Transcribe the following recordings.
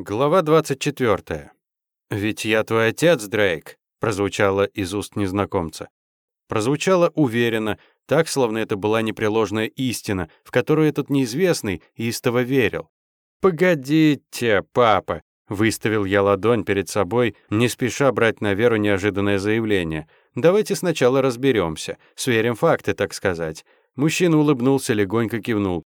Глава 24. «Ведь я твой отец, Дрейк», — прозвучало из уст незнакомца. Прозвучало уверенно, так, словно это была непреложная истина, в которую этот неизвестный истово верил. «Погодите, папа», — выставил я ладонь перед собой, не спеша брать на веру неожиданное заявление. «Давайте сначала разберемся, сверим факты, так сказать». Мужчина улыбнулся, легонько кивнул.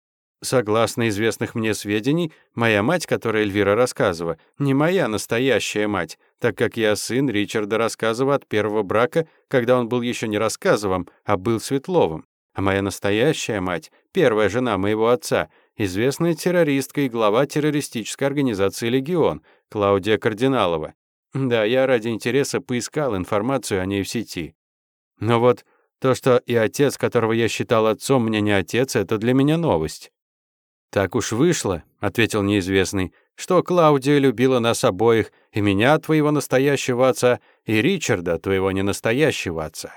Согласно известных мне сведений, моя мать, которая Эльвира рассказывала, не моя настоящая мать, так как я сын Ричарда Рассказова от первого брака, когда он был еще не Рассказовым, а был Светловым. А моя настоящая мать, первая жена моего отца, известная террористка и глава террористической организации «Легион», Клаудия Кардиналова. Да, я ради интереса поискал информацию о ней в сети. Но вот то, что и отец, которого я считал отцом, мне не отец, это для меня новость. «Так уж вышло», — ответил неизвестный, «что Клаудия любила нас обоих, и меня, твоего настоящего отца, и Ричарда, твоего ненастоящего отца.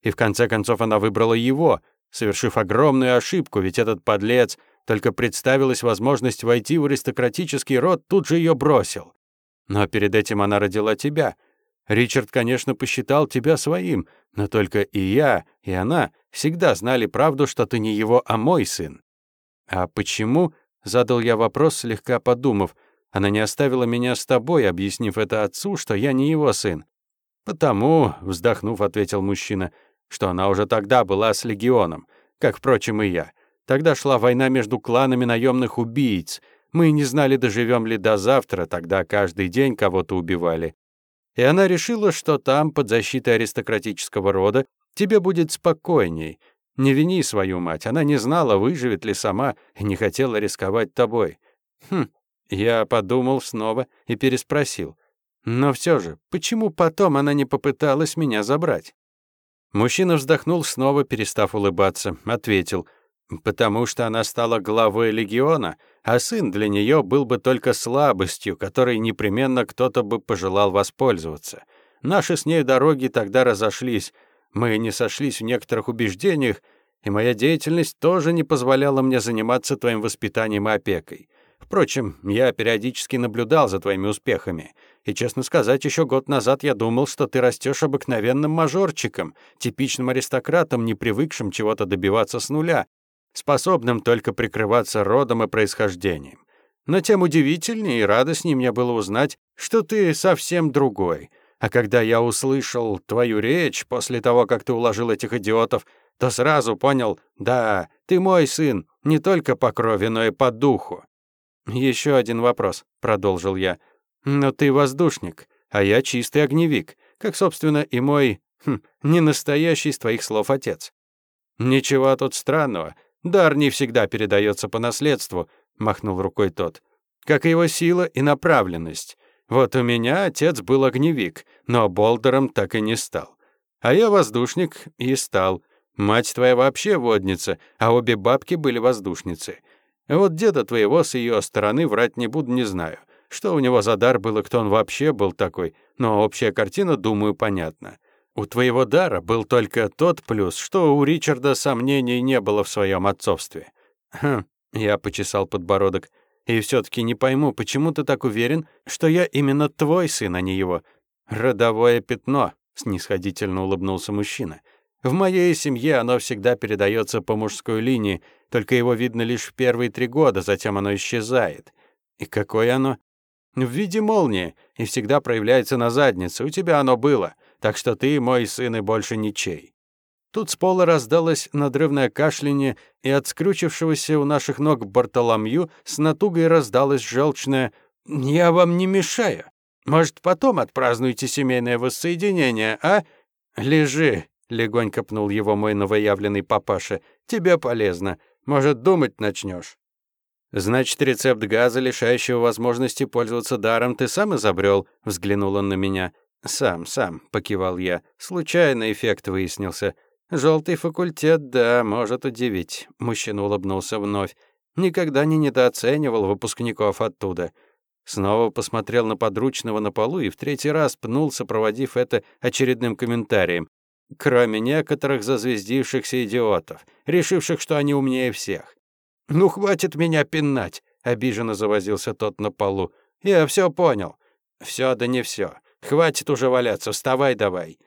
И в конце концов она выбрала его, совершив огромную ошибку, ведь этот подлец, только представилась возможность войти в аристократический род, тут же ее бросил. Но перед этим она родила тебя. Ричард, конечно, посчитал тебя своим, но только и я, и она всегда знали правду, что ты не его, а мой сын. «А почему?» — задал я вопрос, слегка подумав. «Она не оставила меня с тобой, объяснив это отцу, что я не его сын». «Потому», — вздохнув, ответил мужчина, «что она уже тогда была с легионом, как, впрочем, и я. Тогда шла война между кланами наемных убийц. Мы не знали, доживем ли до завтра, тогда каждый день кого-то убивали. И она решила, что там, под защитой аристократического рода, тебе будет спокойней, не вини свою мать, она не знала, выживет ли сама, и не хотела рисковать тобой. Хм, я подумал снова и переспросил. Но все же, почему потом она не попыталась меня забрать? Мужчина вздохнул снова, перестав улыбаться, ответил. «Потому что она стала главой легиона, а сын для нее был бы только слабостью, которой непременно кто-то бы пожелал воспользоваться. Наши с ней дороги тогда разошлись, мы не сошлись в некоторых убеждениях, и моя деятельность тоже не позволяла мне заниматься твоим воспитанием и опекой. Впрочем, я периодически наблюдал за твоими успехами, и, честно сказать, еще год назад я думал, что ты растешь обыкновенным мажорчиком, типичным аристократом, не привыкшим чего-то добиваться с нуля, способным только прикрываться родом и происхождением. Но тем удивительнее и радостнее мне было узнать, что ты совсем другой, а когда я услышал твою речь после того, как ты уложил этих идиотов, то сразу понял, да, ты мой сын, не только по крови, но и по духу. Еще один вопрос, продолжил я. Но ты воздушник, а я чистый огневик, как, собственно, и мой, хм, не настоящий с твоих слов отец. Ничего тут странного. Дар не всегда передается по наследству, махнул рукой тот. Как и его сила и направленность. Вот у меня отец был огневик, но болдером так и не стал. А я воздушник и стал. Мать твоя вообще водница, а обе бабки были воздушницы. Вот деда твоего с ее стороны врать не буду, не знаю. Что у него за дар был и кто он вообще был такой, но общая картина, думаю, понятна. У твоего дара был только тот плюс, что у Ричарда сомнений не было в своем отцовстве. Хм, я почесал подбородок. И все-таки не пойму, почему ты так уверен, что я именно твой сын, а не его? Родовое пятно, снисходительно улыбнулся мужчина. В моей семье оно всегда передается по мужской линии, только его видно лишь в первые три года, затем оно исчезает. И какое оно? В виде молнии, и всегда проявляется на заднице. У тебя оно было, так что ты мой сын и больше ничей. Тут с пола раздалось надрывное кашляние, и от скрючившегося у наших ног Бартоломью с натугой раздалось желчное «Я вам не мешаю. Может, потом отпразднуете семейное воссоединение, а?» «Лежи», — легонько пнул его мой новоявленный папаша. «Тебе полезно. Может, думать начнешь». «Значит, рецепт газа, лишающего возможности пользоваться даром, ты сам изобрел?» — взглянул он на меня. «Сам, сам», — покивал я. «Случайный эффект выяснился». Желтый факультет, да, может удивить. Мужчина улыбнулся вновь. Никогда не недооценивал выпускников оттуда. Снова посмотрел на подручного на полу и в третий раз пнул, сопроводив это очередным комментарием. Кроме некоторых зазвездившихся идиотов, решивших, что они умнее всех. «Ну, хватит меня пинать!» — обиженно завозился тот на полу. Я все понял. Все да не все. Хватит уже валяться, вставай давай.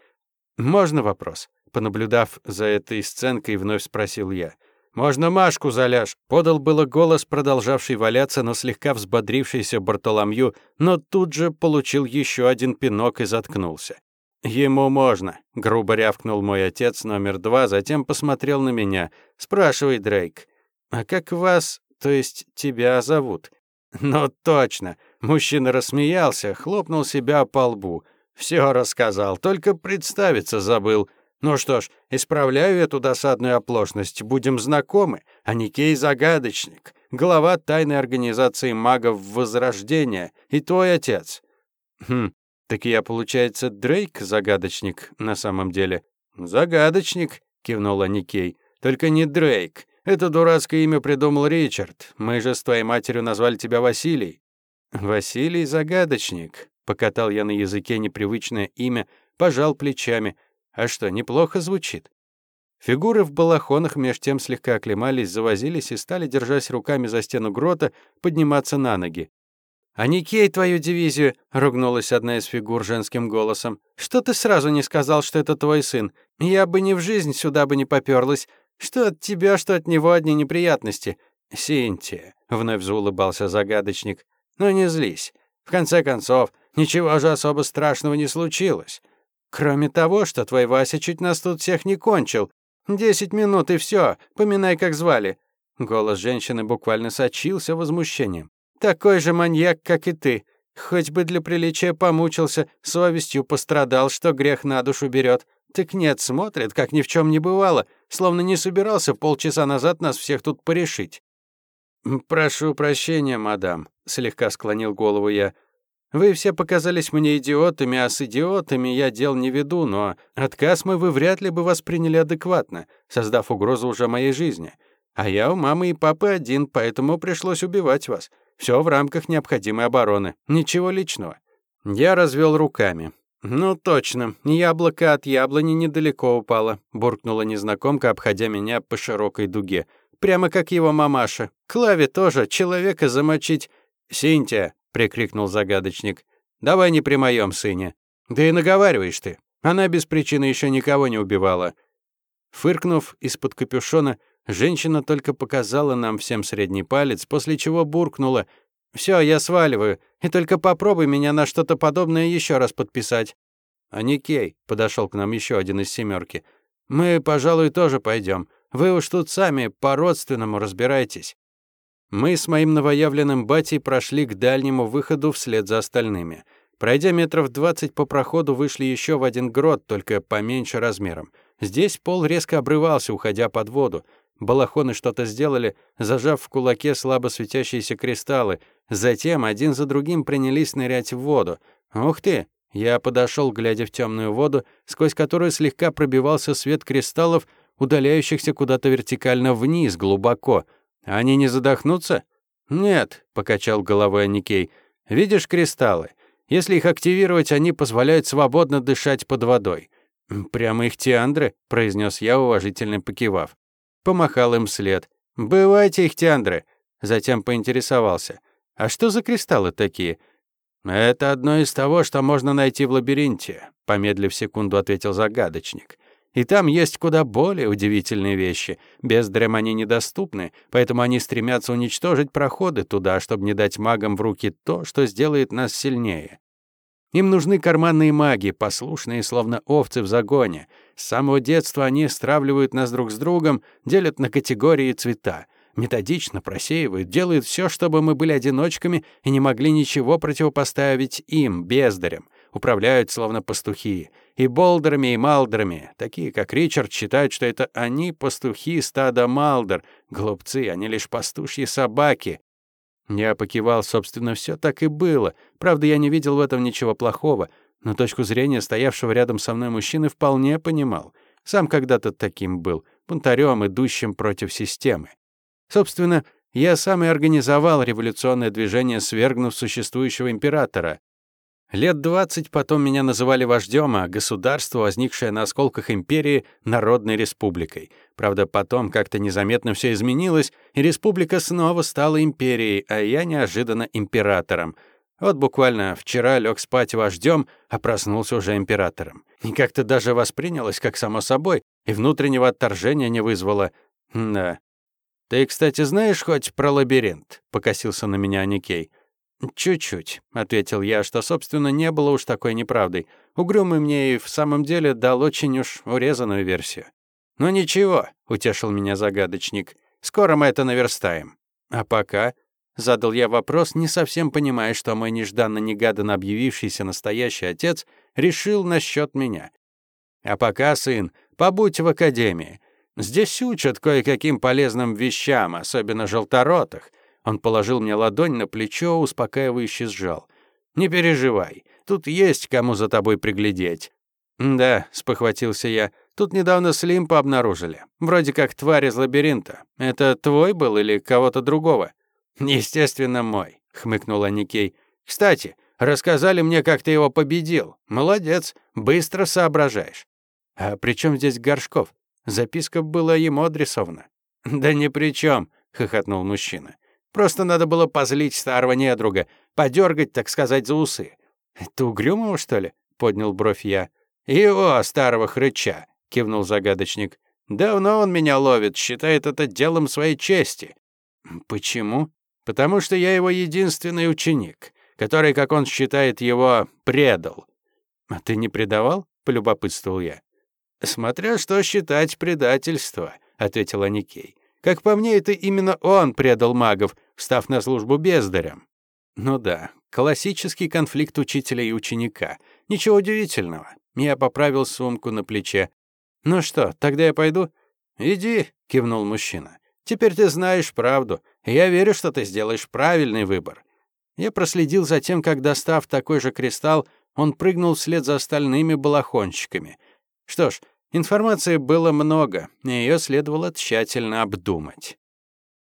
Можно вопрос? Понаблюдав за этой сценкой, вновь спросил я. «Можно Машку заляжь!» — подал было голос, продолжавший валяться, но слегка взбодрившийся Бартоломью, но тут же получил еще один пинок и заткнулся. «Ему можно», — грубо рявкнул мой отец номер два, затем посмотрел на меня. «Спрашивай, Дрейк, а как вас, то есть тебя зовут?» «Ну, точно!» — мужчина рассмеялся, хлопнул себя по лбу. «Все рассказал, только представиться забыл». Ну что ж, исправляю эту досадную оплошность. Будем знакомы. Аникей Загадочник, глава тайной организации магов Возрождения и твой отец. Хм, так я, получается, Дрейк Загадочник на самом деле. Загадочник, кивнула Никей. Только не Дрейк. Это дурацкое имя придумал Ричард. Мы же с твоей матерью назвали тебя Василий. Василий Загадочник. Покатал я на языке непривычное имя, пожал плечами — а что, неплохо звучит. Фигуры в балахонах меж тем слегка оклемались, завозились и стали, держась руками за стену грота, подниматься на ноги. «А Никей твою дивизию!» — ругнулась одна из фигур женским голосом. «Что ты сразу не сказал, что это твой сын? Я бы ни в жизнь сюда бы не попёрлась. Что от тебя, что от него одни неприятности?» «Синтия», — вновь заулыбался загадочник. «Ну не злись. В конце концов, ничего же особо страшного не случилось. Кроме того, что твой Вася чуть нас тут всех не кончил. Десять минут и все. Поминай, как звали». Голос женщины буквально сочился возмущением. «Такой же маньяк, как и ты. Хоть бы для приличия помучился, совестью пострадал, что грех на душу берет. Так нет, смотрит, как ни в чем не бывало, словно не собирался полчаса назад нас всех тут порешить». «Прошу прощения, мадам», — слегка склонил голову я. Вы все показались мне идиотами, а с идиотами я дел не веду, но отказ мой вы вряд ли бы восприняли адекватно, создав угрозу уже моей жизни. А я у мамы и папы один, поэтому пришлось убивать вас. Все в рамках необходимой обороны. Ничего личного. Я развел руками. «Ну точно, яблоко от яблони недалеко упало», — буркнула незнакомка, обходя меня по широкой дуге. «Прямо как его мамаша. Клаве тоже человека замочить. Синтия, — прикрикнул загадочник. «Давай не при моем сыне. Да и наговариваешь ты. Она без причины еще никого не убивала». Фыркнув из-под капюшона, женщина только показала нам всем средний палец, после чего буркнула. «Все, я сваливаю, и только попробуй меня на что-то подобное еще раз подписать». «А Никей», — подошел к нам еще один из семерки. «Мы, пожалуй, тоже пойдем. Вы уж тут сами по-родственному разбирайтесь». Мы с моим новоявленным батей прошли к дальнему выходу вслед за остальными. Пройдя метров двадцать по проходу, вышли еще в один грот, только поменьше размером. Здесь пол резко обрывался, уходя под воду. Балахоны что-то сделали, зажав в кулаке слабо светящиеся кристаллы. Затем один за другим принялись нырять в воду. «Ух ты!» Я подошел, глядя в темную воду, сквозь которую слегка пробивался свет кристаллов, удаляющихся куда-то вертикально вниз, глубоко — они не задохнутся? Нет, покачал головой Аникей. Видишь кристаллы? Если их активировать, они позволяют свободно дышать под водой. Прямо их тиандры, произнес я, уважительно покивав. Помахал им след. Бывайте их тиандры. Затем поинтересовался. А что за кристаллы такие? Это одно из того, что можно найти в лабиринте, помедлив секунду ответил загадочник. И там есть куда более удивительные вещи. Бездрем они недоступны, поэтому они стремятся уничтожить проходы туда, чтобы не дать магам в руки то, что сделает нас сильнее. Им нужны карманные маги, послушные, словно овцы в загоне. С самого детства они стравливают нас друг с другом, делят на категории цвета. Методично просеивают, делают все, чтобы мы были одиночками и не могли ничего противопоставить им, бездарям. Управляют, словно пастухи и болдерами, и малдерами. Такие, как Ричард, считают, что это они пастухи стада малдер. Глупцы, они лишь пастушьи собаки. Я покивал, собственно, все так и было. Правда, я не видел в этом ничего плохого, но точку зрения стоявшего рядом со мной мужчины вполне понимал. Сам когда-то таким был, бунтарем, идущим против системы. Собственно, я сам и организовал революционное движение, свергнув существующего императора. Лет двадцать потом меня называли вождем, а государство, возникшее на осколках империи, Народной Республикой. Правда, потом как-то незаметно все изменилось, и республика снова стала империей, а я неожиданно императором. Вот буквально вчера лег спать вождем, а проснулся уже императором. И как-то даже воспринялось как само собой, и внутреннего отторжения не вызвало. Да. «Ты, кстати, знаешь хоть про лабиринт?» — покосился на меня Никей. «Чуть-чуть», — ответил я, что, собственно, не было уж такой неправдой. Угрюмый мне и в самом деле дал очень уж урезанную версию. «Ну ничего», — утешил меня загадочник. «Скоро мы это наверстаем». «А пока?» — задал я вопрос, не совсем понимая, что мой нежданно-негаданно объявившийся настоящий отец решил насчет меня. «А пока, сын, побудь в академии. Здесь учат кое-каким полезным вещам, особенно желторотых». Он положил мне ладонь на плечо, успокаивающе сжал. «Не переживай, тут есть кому за тобой приглядеть». «Да», — спохватился я, — «тут недавно Слимпа обнаружили. Вроде как тварь из лабиринта. Это твой был или кого-то другого?» «Естественно, мой», — хмыкнула Никей. «Кстати, рассказали мне, как ты его победил. Молодец, быстро соображаешь». «А при чем здесь Горшков? Записка была ему адресована». «Да ни при чем», — хохотнул мужчина. «Просто надо было позлить старого недруга, подергать, так сказать, за усы». «Это угрюмого, что ли?» — поднял бровь я. «Его, старого хрыча», — кивнул загадочник. «Давно он меня ловит, считает это делом своей чести». «Почему?» «Потому что я его единственный ученик, который, как он считает, его предал». «А ты не предавал?» — полюбопытствовал я. «Смотря что считать предательство», — ответила Никей. «Как по мне, это именно он предал магов, став на службу бездарем». «Ну да, классический конфликт учителя и ученика. Ничего удивительного». Я поправил сумку на плече. «Ну что, тогда я пойду?» «Иди», — кивнул мужчина. «Теперь ты знаешь правду, я верю, что ты сделаешь правильный выбор». Я проследил за тем, как, достав такой же кристалл, он прыгнул вслед за остальными балахонщиками. Что ж, информации было много, и ее следовало тщательно обдумать.